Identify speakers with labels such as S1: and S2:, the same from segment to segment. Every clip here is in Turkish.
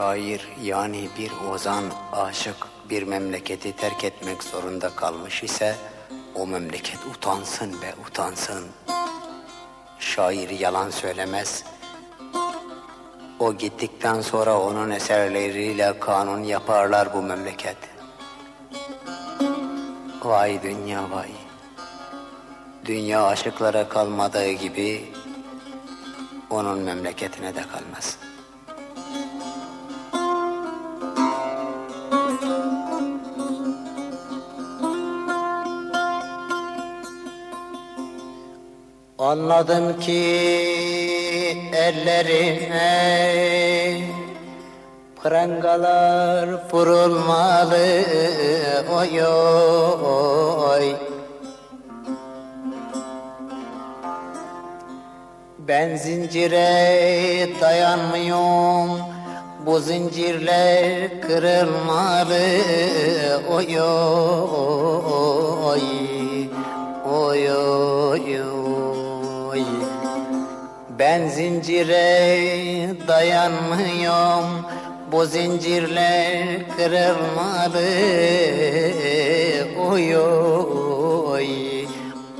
S1: şair yani bir ozan, aşık bir memleketi terk etmek zorunda kalmış ise o memleket utansın be utansın. Şair yalan söylemez. O gittikten sonra onun eserleriyle kanun yaparlar bu memleket. Vay dünya vay. Dünya aşıklara kalmadığı gibi onun memleketine de kalmaz. Anladım ki ellerine prangalar vurulmalı oy oy. Ben zincire dayanmıyorum bu zincirler kırılmalı oy oy oy Ben zincire dayanmıyorum bu zincirler kırılmalı. Oy oy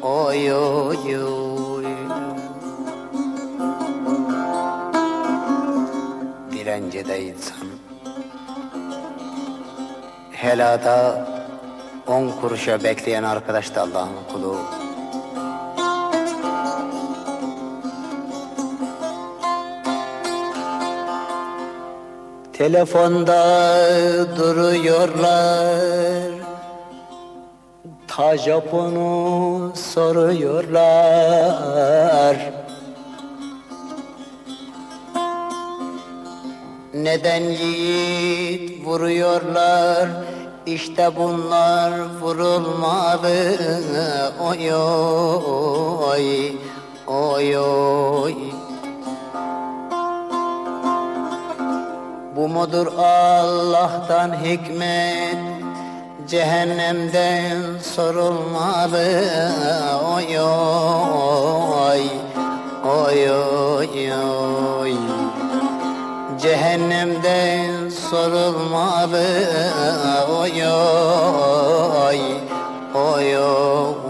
S1: oy oy oy. Direnci de insan. Helada on kuruşa bekleyen arkadaş da Allah'ın kulu Telefonda duruyorlar. Ta Japon'u soruyorlar. Neden yiğit vuruyorlar? İşte bunlar vurulmalı. Oy oy oy oy Bu mudur Allah'tan hikmet? Cehennemden sorulmalı. Oy oy oy oy oy. Cehennemden sorulmalı. Oy oy oy oy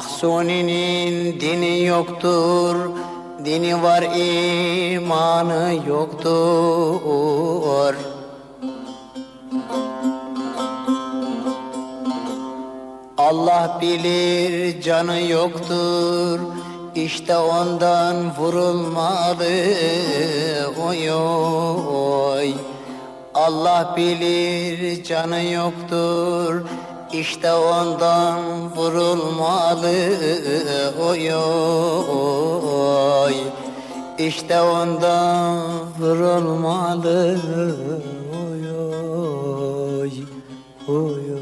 S1: Mahsuni'nin dini yoktur, dini var imanı yoktur. Allah bilir canı yoktur, işte ondan vurulmalı oy oy. Allah bilir canı yoktur, işte ondan vurulmalı oy oy. İşte ondan vurulmalı oy oy oy